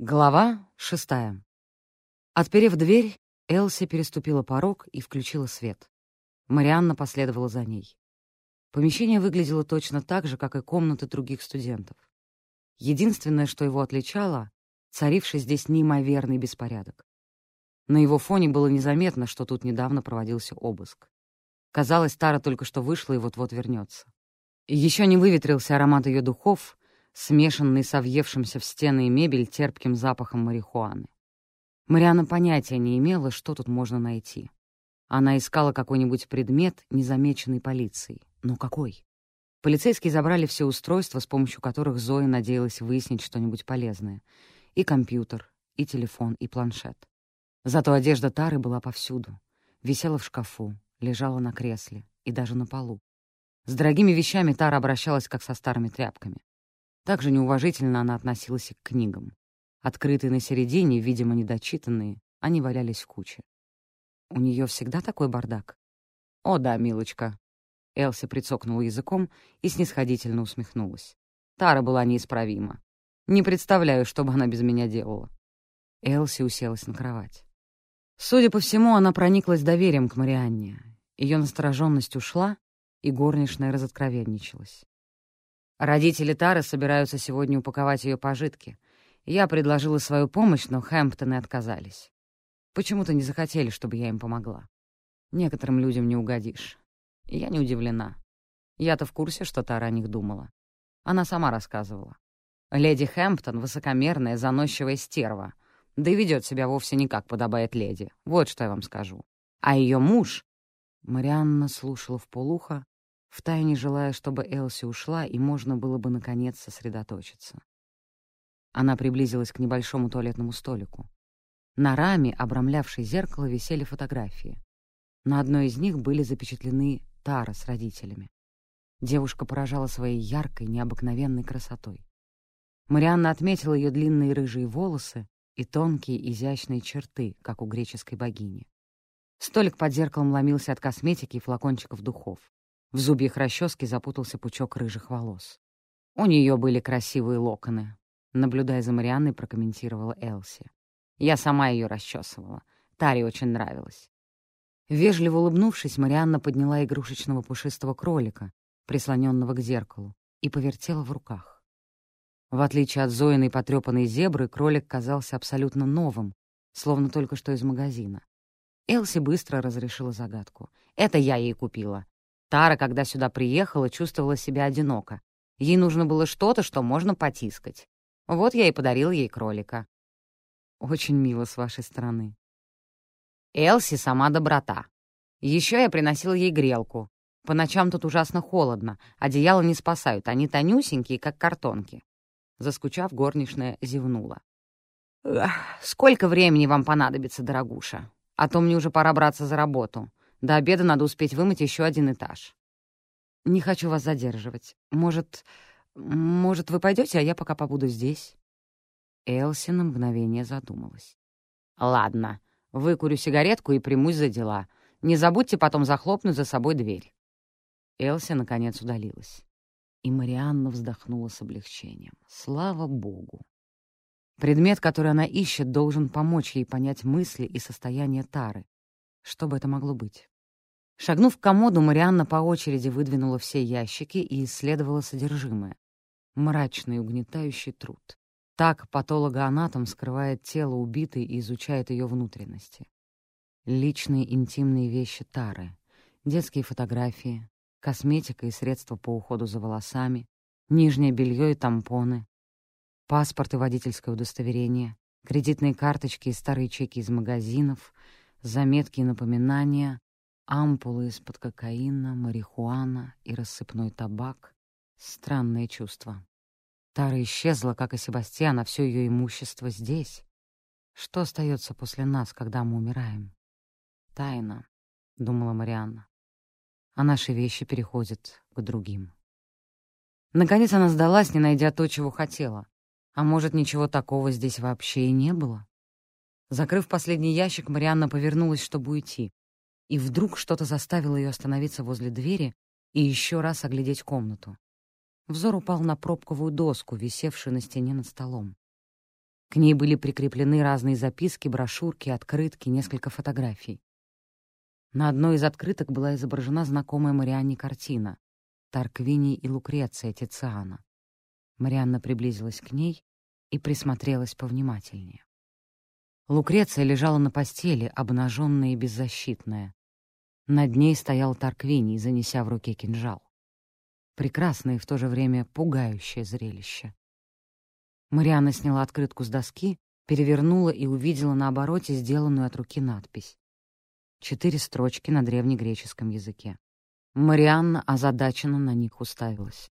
Глава шестая. Отперев дверь, Элси переступила порог и включила свет. Марианна последовала за ней. Помещение выглядело точно так же, как и комнаты других студентов. Единственное, что его отличало — царивший здесь неимоверный беспорядок. На его фоне было незаметно, что тут недавно проводился обыск. Казалось, Тара только что вышла и вот-вот вернется. Еще не выветрился аромат ее духов, смешанный со въевшимся в стены и мебель терпким запахом марихуаны. Мариана понятия не имела, что тут можно найти. Она искала какой-нибудь предмет, незамеченный полицией. Но какой? Полицейские забрали все устройства, с помощью которых Зоя надеялась выяснить что-нибудь полезное. И компьютер, и телефон, и планшет. Зато одежда Тары была повсюду. Висела в шкафу, лежала на кресле и даже на полу. С дорогими вещами Тара обращалась как со старыми тряпками. Также неуважительно она относилась и к книгам. Открытые на середине, видимо, недочитанные, они валялись в куче. У нее всегда такой бардак? О, да, милочка. Элси прицокнула языком и снисходительно усмехнулась. Тара была неисправима. Не представляю, что бы она без меня делала. Элси уселась на кровать. Судя по всему, она прониклась доверием к Марианне. Ее настороженность ушла, и горничная разоткровенничалась. Родители Тары собираются сегодня упаковать ее пожитки. Я предложила свою помощь, но Хэмптоны отказались. Почему-то не захотели, чтобы я им помогла. Некоторым людям не угодишь. Я не удивлена. Я-то в курсе, что Тара о них думала. Она сама рассказывала. Леди Хэмптон — высокомерная, заносчивая стерва, да и ведет себя вовсе не как подобает леди. Вот что я вам скажу. А ее муж... Марианна слушала в полухо, втайне желая, чтобы Элси ушла, и можно было бы, наконец, сосредоточиться. Она приблизилась к небольшому туалетному столику. На раме, обрамлявшей зеркало, висели фотографии. На одной из них были запечатлены Тара с родителями. Девушка поражала своей яркой, необыкновенной красотой. Марианна отметила ее длинные рыжие волосы и тонкие, изящные черты, как у греческой богини. Столик под зеркалом ломился от косметики и флакончиков духов. В зубьях расчески запутался пучок рыжих волос. У нее были красивые локоны. Наблюдая за Марианной, прокомментировала Элси. Я сама ее расчесывала. Таре очень нравилось. Вежливо улыбнувшись, Марианна подняла игрушечного пушистого кролика, прислоненного к зеркалу, и повертела в руках. В отличие от Зоиной потрепанной зебры, кролик казался абсолютно новым, словно только что из магазина. Элси быстро разрешила загадку. «Это я ей купила. Тара, когда сюда приехала, чувствовала себя одиноко. Ей нужно было что-то, что можно потискать. Вот я и подарил ей кролика. Очень мило с вашей стороны. Элси сама доброта. Еще я приносил ей грелку. По ночам тут ужасно холодно, одеяло не спасают, они тонюсенькие, как картонки. Заскучав, горничная зевнула. «Сколько времени вам понадобится, дорогуша? А то мне уже пора браться за работу. До обеда надо успеть вымыть еще один этаж. Не хочу вас задерживать. Может, может, вы пойдете, а я пока побуду здесь?» Элси на мгновение задумалась. «Ладно, выкурю сигаретку и примусь за дела. Не забудьте потом захлопнуть за собой дверь». Элси, наконец, удалилась. И Марианна вздохнула с облегчением. Слава богу! Предмет, который она ищет, должен помочь ей понять мысли и состояние Тары. Что бы это могло быть? Шагнув к комоду, Марианна по очереди выдвинула все ящики и исследовала содержимое. Мрачный, угнетающий труд. Так патологоанатом скрывает тело убитой и изучает ее внутренности. Личные интимные вещи Тары, детские фотографии, косметика и средства по уходу за волосами, нижнее белье и тампоны, паспорт и водительское удостоверение, кредитные карточки и старые чеки из магазинов, заметки и напоминания, ампулы из-под кокаина, марихуана и рассыпной табак. Странное чувство. Тара исчезла, как и Себастьян, а все ее имущество здесь. Что остается после нас, когда мы умираем? Тайна, — думала Марианна. А наши вещи переходят к другим. Наконец она сдалась, не найдя то, чего хотела. А может, ничего такого здесь вообще и не было? Закрыв последний ящик, Марианна повернулась, чтобы уйти. И вдруг что-то заставило ее остановиться возле двери и еще раз оглядеть комнату. Взор упал на пробковую доску, висевшую на стене над столом. К ней были прикреплены разные записки, брошюрки, открытки, несколько фотографий. На одной из открыток была изображена знакомая Марианне картина «Тарквини и Лукреция Тициана». Марианна приблизилась к ней и присмотрелась повнимательнее. Лукреция лежала на постели, обнаженная и беззащитная. Над ней стоял Тарквиний, занеся в руке кинжал. Прекрасное и в то же время пугающее зрелище. Марианна сняла открытку с доски, перевернула и увидела на обороте сделанную от руки надпись. Четыре строчки на древнегреческом языке. Марианна озадаченно на них уставилась.